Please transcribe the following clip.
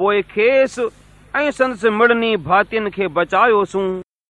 پوءِ کيس ۽ سندس مڙني ڀاتين کي بچايوسون.